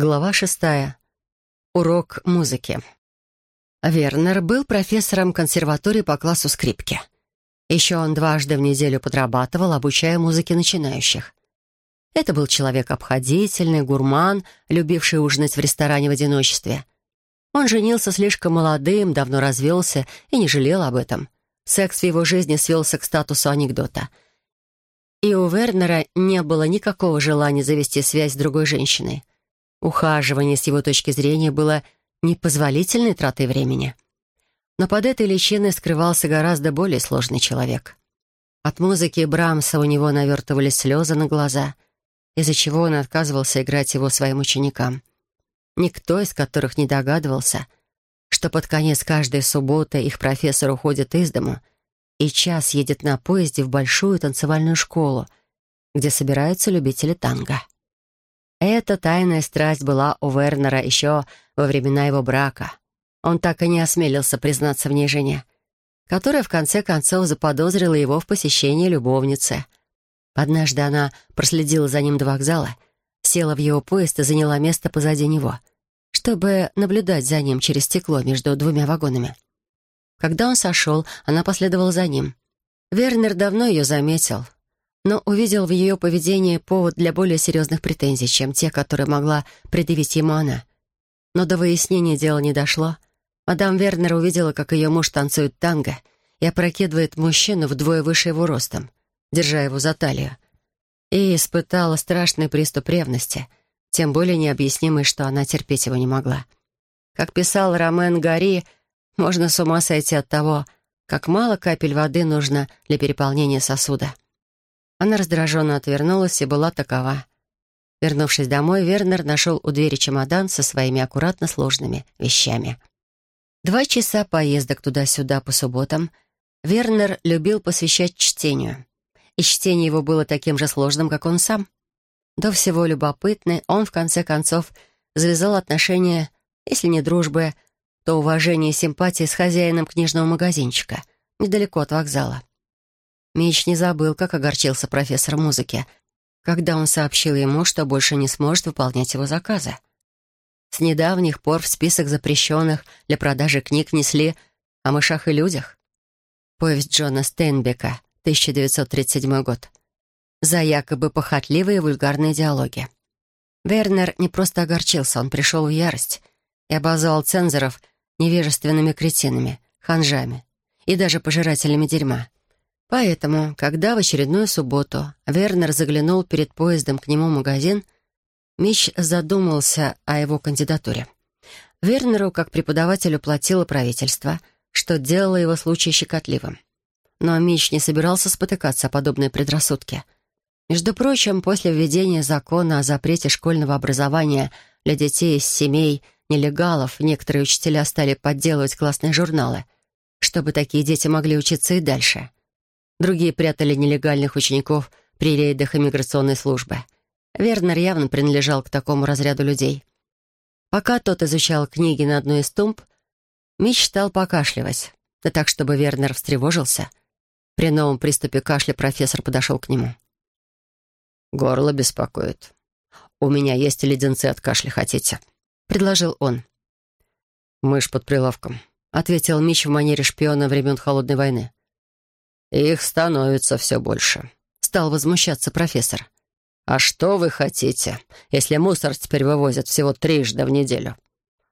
Глава шестая. Урок музыки. Вернер был профессором консерватории по классу скрипки. Еще он дважды в неделю подрабатывал, обучая музыке начинающих. Это был человек обходительный, гурман, любивший ужинать в ресторане в одиночестве. Он женился слишком молодым, давно развелся и не жалел об этом. Секс в его жизни свелся к статусу анекдота. И у Вернера не было никакого желания завести связь с другой женщиной. Ухаживание с его точки зрения было непозволительной тратой времени. Но под этой личиной скрывался гораздо более сложный человек. От музыки Брамса у него навертывались слезы на глаза, из-за чего он отказывался играть его своим ученикам. Никто из которых не догадывался, что под конец каждой субботы их профессор уходит из дому и час едет на поезде в большую танцевальную школу, где собираются любители танго. Эта тайная страсть была у Вернера еще во времена его брака. Он так и не осмелился признаться в ней жене, которая в конце концов заподозрила его в посещении любовницы. Однажды она проследила за ним до вокзала, села в его поезд и заняла место позади него, чтобы наблюдать за ним через стекло между двумя вагонами. Когда он сошел, она последовала за ним. Вернер давно ее заметил — но увидел в ее поведении повод для более серьезных претензий, чем те, которые могла предъявить ему она. Но до выяснения дела не дошло. Мадам Вернер увидела, как ее муж танцует танго и опрокидывает мужчину вдвое выше его ростом, держа его за талию. И испытала страшный приступ ревности, тем более необъяснимый, что она терпеть его не могла. Как писал Ромен Гари, можно с ума сойти от того, как мало капель воды нужно для переполнения сосуда. Она раздраженно отвернулась и была такова. Вернувшись домой, Вернер нашел у двери чемодан со своими аккуратно сложными вещами. Два часа поездок туда-сюда по субботам Вернер любил посвящать чтению. И чтение его было таким же сложным, как он сам. До всего любопытный, он, в конце концов, завязал отношения, если не дружбы, то уважение и симпатии с хозяином книжного магазинчика, недалеко от вокзала. Мич не забыл, как огорчился профессор музыки, когда он сообщил ему, что больше не сможет выполнять его заказы. С недавних пор в список запрещенных для продажи книг несли о мышах и людях. Повесть Джона Стейнбека, 1937 год. За якобы похотливые вульгарные диалоги. Вернер не просто огорчился, он пришел в ярость и обозвал цензоров невежественными кретинами, ханжами и даже пожирателями дерьма. Поэтому, когда в очередную субботу Вернер заглянул перед поездом к нему в магазин, Мич задумался о его кандидатуре. Вернеру, как преподавателю, платило правительство, что делало его случай щекотливым. Но Мич не собирался спотыкаться о подобной предрассудке. Между прочим, после введения закона о запрете школьного образования для детей из семей нелегалов, некоторые учителя стали подделывать классные журналы, чтобы такие дети могли учиться и дальше — Другие прятали нелегальных учеников при рейдах иммиграционной службы. Вернер явно принадлежал к такому разряду людей. Пока тот изучал книги на одной из тумб, Мич стал покашливать, да так, чтобы Вернер встревожился. При новом приступе кашля профессор подошел к нему. «Горло беспокоит. У меня есть леденцы от кашля, хотите?» — предложил он. «Мышь под прилавком», — ответил Мич в манере шпиона времен Холодной войны. «Их становится все больше», — стал возмущаться профессор. «А что вы хотите, если мусор теперь вывозят всего трижды в неделю?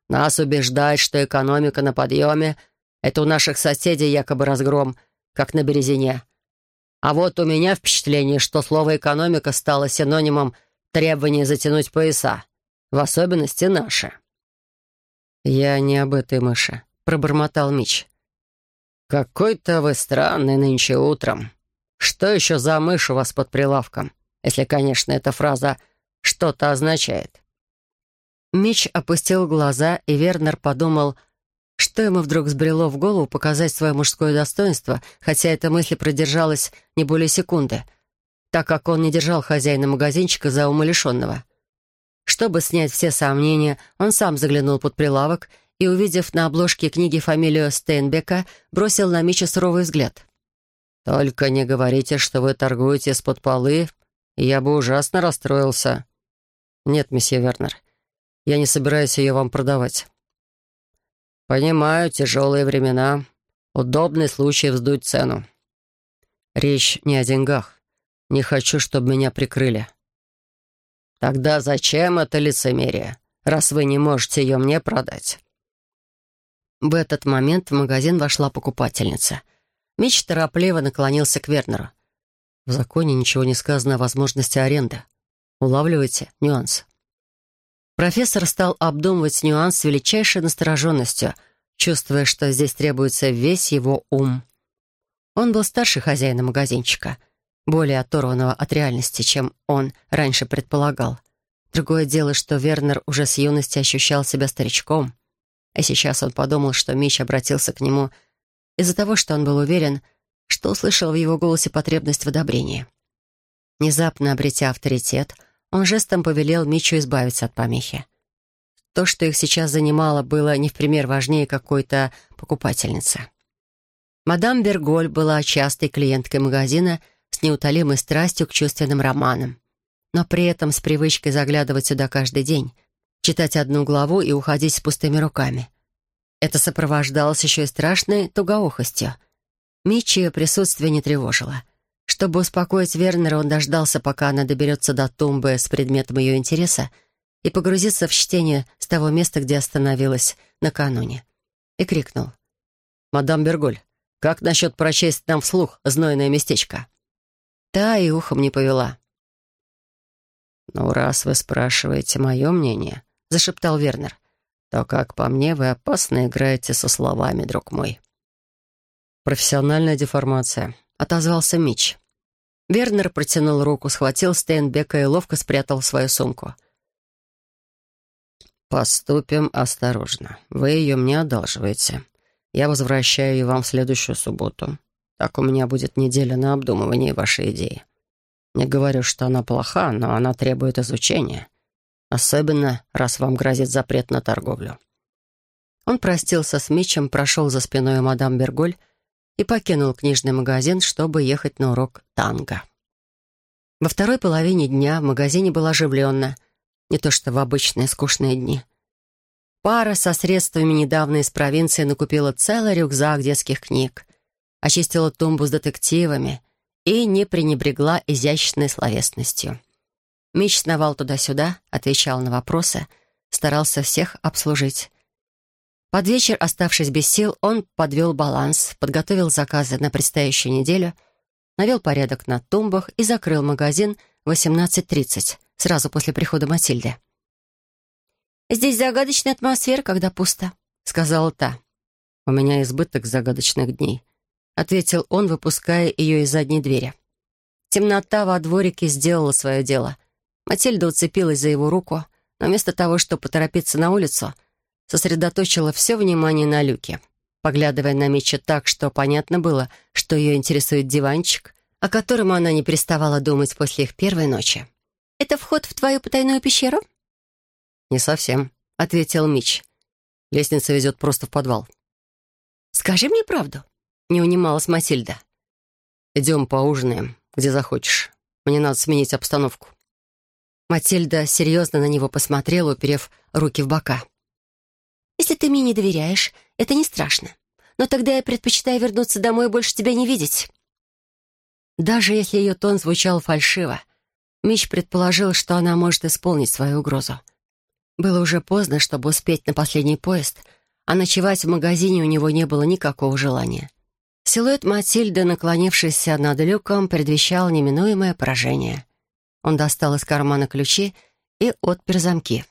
Нас убеждают, что экономика на подъеме — это у наших соседей якобы разгром, как на Березине. А вот у меня впечатление, что слово «экономика» стало синонимом требования затянуть пояса, в особенности наши». «Я не об этой мыши», — пробормотал Мич. «Какой-то вы странный нынче утром. Что еще за мышь у вас под прилавком? Если, конечно, эта фраза что-то означает». Мич опустил глаза, и Вернер подумал, что ему вдруг сбрело в голову показать свое мужское достоинство, хотя эта мысль продержалась не более секунды, так как он не держал хозяина магазинчика за умалишенного. Чтобы снять все сомнения, он сам заглянул под прилавок и, увидев на обложке книги фамилию Стейнбека, бросил на Мича суровый взгляд. «Только не говорите, что вы торгуете из-под полы, я бы ужасно расстроился». «Нет, месье Вернер, Я не собираюсь ее вам продавать». «Понимаю, тяжелые времена. Удобный случай вздуть цену. Речь не о деньгах. Не хочу, чтобы меня прикрыли». «Тогда зачем это лицемерие, раз вы не можете ее мне продать?» В этот момент в магазин вошла покупательница. Мич торопливо наклонился к Вернеру. В законе ничего не сказано о возможности аренды. Улавливайте нюанс. Профессор стал обдумывать нюанс с величайшей настороженностью, чувствуя, что здесь требуется весь его ум. Он был старше хозяина магазинчика, более оторванного от реальности, чем он раньше предполагал. Другое дело, что Вернер уже с юности ощущал себя старичком — а сейчас он подумал, что Мич обратился к нему из-за того, что он был уверен, что услышал в его голосе потребность в одобрении. Внезапно обретя авторитет, он жестом повелел Мичу избавиться от помехи. То, что их сейчас занимало, было не в пример важнее какой-то покупательницы. Мадам Берголь была частой клиенткой магазина с неутолимой страстью к чувственным романам, но при этом с привычкой заглядывать сюда каждый день — читать одну главу и уходить с пустыми руками. Это сопровождалось еще и страшной тугоухостью. Митчи ее присутствие не тревожило. Чтобы успокоить Вернера, он дождался, пока она доберется до тумбы с предметом ее интереса и погрузится в чтение с того места, где остановилась накануне. И крикнул. «Мадам Берголь, как насчет прочесть нам вслух знойное местечко?» Та и ухом не повела. «Ну, раз вы спрашиваете мое мнение, — зашептал Вернер. «То, как по мне, вы опасно играете со словами, друг мой». «Профессиональная деформация», — отозвался Мич. Вернер протянул руку, схватил Стейнбека и ловко спрятал свою сумку. «Поступим осторожно. Вы ее мне одалживаете. Я возвращаю ее вам в следующую субботу. Так у меня будет неделя на обдумывание вашей идеи. Не говорю, что она плоха, но она требует изучения. Особенно, раз вам грозит запрет на торговлю». Он простился с Митчем, прошел за спиной мадам Берголь и покинул книжный магазин, чтобы ехать на урок танго. Во второй половине дня в магазине было оживленно, не то что в обычные скучные дни. Пара со средствами недавно из провинции накупила целый рюкзак детских книг, очистила тумбу с детективами и не пренебрегла изящной словесностью. Мич сновал туда-сюда, отвечал на вопросы, старался всех обслужить. Под вечер, оставшись без сил, он подвел баланс, подготовил заказы на предстоящую неделю, навел порядок на тумбах и закрыл магазин в 18.30, сразу после прихода Матильды. «Здесь загадочная атмосфера, когда пусто», — сказала та. «У меня избыток загадочных дней», — ответил он, выпуская ее из задней двери. Темнота во дворике сделала свое дело — Матильда уцепилась за его руку, но вместо того, чтобы поторопиться на улицу, сосредоточила все внимание на люке, поглядывая на Митча так, что понятно было, что ее интересует диванчик, о котором она не переставала думать после их первой ночи. «Это вход в твою потайную пещеру?» «Не совсем», — ответил Митч. «Лестница ведет просто в подвал». «Скажи мне правду», — не унималась Матильда. «Идем поужинаем, где захочешь. Мне надо сменить обстановку». Матильда серьезно на него посмотрела, уперев руки в бока. «Если ты мне не доверяешь, это не страшно. Но тогда я предпочитаю вернуться домой и больше тебя не видеть». Даже если ее тон звучал фальшиво, Мич предположил, что она может исполнить свою угрозу. Было уже поздно, чтобы успеть на последний поезд, а ночевать в магазине у него не было никакого желания. Силуэт Матильды, наклонившийся над люком, предвещал неминуемое поражение. Он достал из кармана ключи и отпер замки.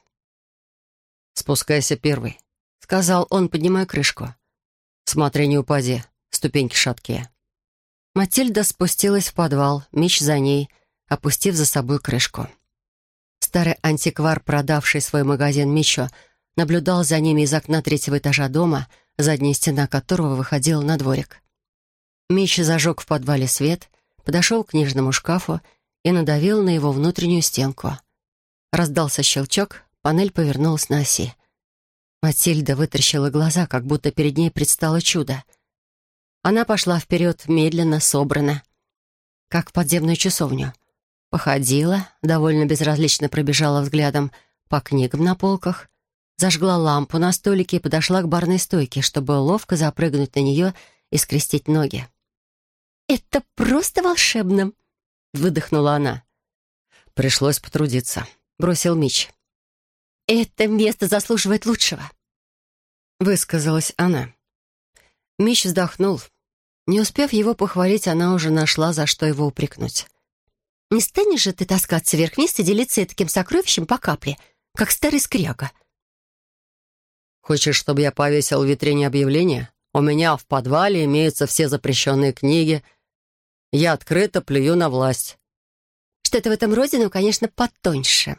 «Спускайся первый», — сказал он, поднимая крышку. «Смотри, не упади, ступеньки шаткие». Матильда спустилась в подвал, меч за ней, опустив за собой крышку. Старый антиквар, продавший свой магазин Мичо, наблюдал за ними из окна третьего этажа дома, задняя стена которого выходила на дворик. Мич зажег в подвале свет, подошел к книжному шкафу и надавил на его внутреннюю стенку. Раздался щелчок, панель повернулась на оси. Матильда вытаращила глаза, как будто перед ней предстало чудо. Она пошла вперед медленно, собрано, как в подземную часовню. Походила, довольно безразлично пробежала взглядом по книгам на полках, зажгла лампу на столике и подошла к барной стойке, чтобы ловко запрыгнуть на нее и скрестить ноги. «Это просто волшебно!» — выдохнула она. «Пришлось потрудиться», — бросил Мич. «Это место заслуживает лучшего», — высказалась она. Мич вздохнул. Не успев его похвалить, она уже нашла, за что его упрекнуть. «Не станешь же ты таскаться вверх-вниз и делиться таким сокровищем по капле, как старый скряга?» «Хочешь, чтобы я повесил в витрине объявление? У меня в подвале имеются все запрещенные книги. Я открыто плюю на власть». «Что-то в этом роде, но, конечно, потоньше».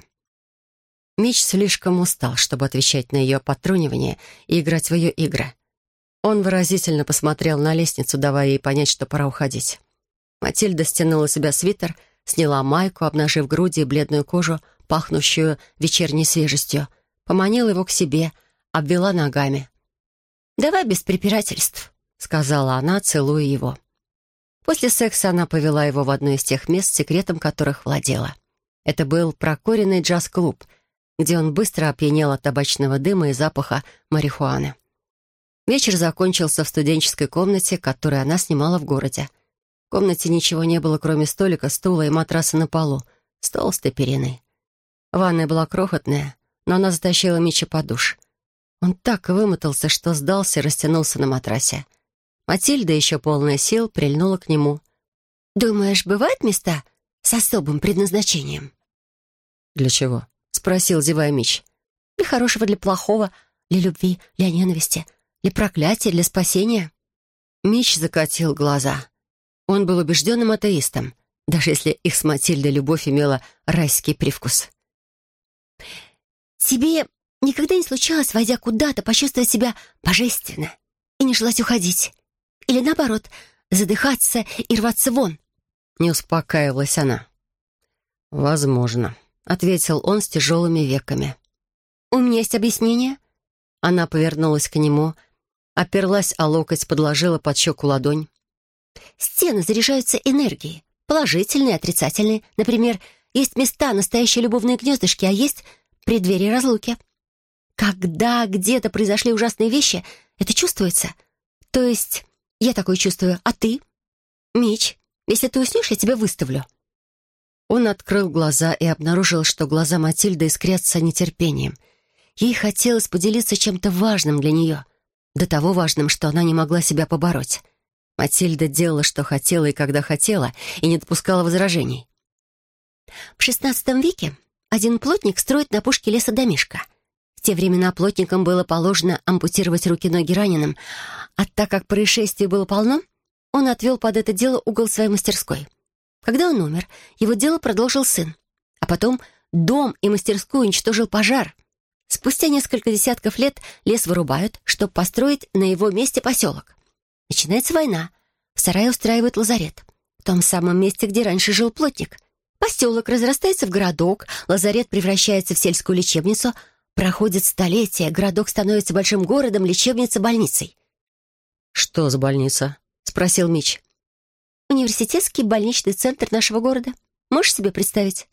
Мич слишком устал, чтобы отвечать на ее потрунивание и играть в ее игры. Он выразительно посмотрел на лестницу, давая ей понять, что пора уходить. Матильда стянула себя свитер, сняла майку, обнажив груди и бледную кожу, пахнущую вечерней свежестью, поманила его к себе, обвела ногами. «Давай без препирательств», — сказала она, целуя его. После секса она повела его в одно из тех мест, секретом которых владела. Это был прокуренный джаз-клуб — где он быстро опьянел от табачного дыма и запаха марихуаны. Вечер закончился в студенческой комнате, которую она снимала в городе. В комнате ничего не было, кроме столика, стула и матраса на полу, с толстой периной. Ванная была крохотная, но она затащила Мича под душ. Он так вымотался, что сдался и растянулся на матрасе. Матильда, еще полная сил, прильнула к нему. «Думаешь, бывают места с особым предназначением?» «Для чего?» спросил, зевая Мич. «Для хорошего, для плохого, для любви, для ненависти, для проклятия, для спасения». Мич закатил глаза. Он был убежденным атеистом, даже если их с Матильдой любовь имела райский привкус. «Тебе никогда не случалось, войдя куда-то, почувствовать себя божественно и не желать уходить? Или наоборот, задыхаться и рваться вон?» Не успокаивалась она. «Возможно», — ответил он с тяжелыми веками. «У меня есть объяснение?» Она повернулась к нему, оперлась о локоть, подложила под щеку ладонь. «Стены заряжаются энергией, положительной и отрицательной. Например, есть места, настоящие любовные гнездышки, а есть преддверие разлуки. Когда где-то произошли ужасные вещи, это чувствуется. То есть я такое чувствую, а ты? Мич, если ты уснешь, я тебя выставлю». Он открыл глаза и обнаружил, что глаза Матильды искрятся нетерпением. Ей хотелось поделиться чем-то важным для нее, до того важным, что она не могла себя побороть. Матильда делала, что хотела и когда хотела, и не допускала возражений. В XVI веке один плотник строит на пушке леса домишко. Те времена плотникам было положено ампутировать руки-ноги раненым, а так как происшествий было полно, он отвел под это дело угол своей мастерской. Когда он умер, его дело продолжил сын. А потом дом и мастерскую уничтожил пожар. Спустя несколько десятков лет лес вырубают, чтобы построить на его месте поселок. Начинается война. В сарае устраивают лазарет. В том самом месте, где раньше жил плотник. Поселок разрастается в городок, лазарет превращается в сельскую лечебницу. Проходит столетия, городок становится большим городом, лечебница — больницей. «Что за больница?» — спросил Мич. Университетский больничный центр нашего города. Можешь себе представить?»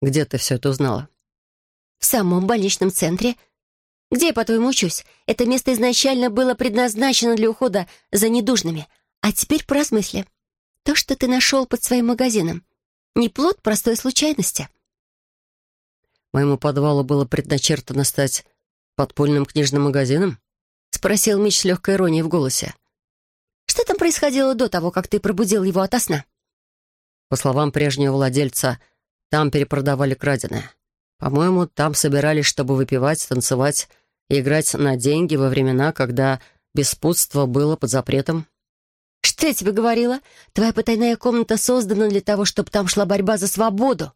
«Где ты все это узнала?» «В самом больничном центре. Где я, по-твоему, учусь? Это место изначально было предназначено для ухода за недужными. А теперь поразмысли. То, что ты нашел под своим магазином, не плод простой случайности». «Моему подвалу было предначертано стать подпольным книжным магазином?» — спросил Мич с легкой иронией в голосе. Что там происходило до того, как ты пробудил его ото сна?» По словам прежнего владельца, там перепродавали краденое. По-моему, там собирались, чтобы выпивать, танцевать и играть на деньги во времена, когда беспутство было под запретом. «Что я тебе говорила? Твоя потайная комната создана для того, чтобы там шла борьба за свободу!»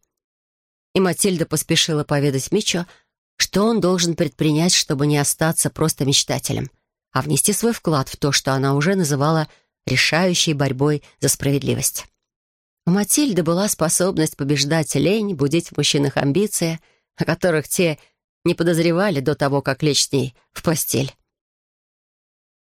И Матильда поспешила поведать Мичу, что он должен предпринять, чтобы не остаться просто мечтателем, а внести свой вклад в то, что она уже называла решающей борьбой за справедливость. У Матильды была способность побеждать лень, будить в мужчинах амбиции, о которых те не подозревали до того, как лечь с ней в постель.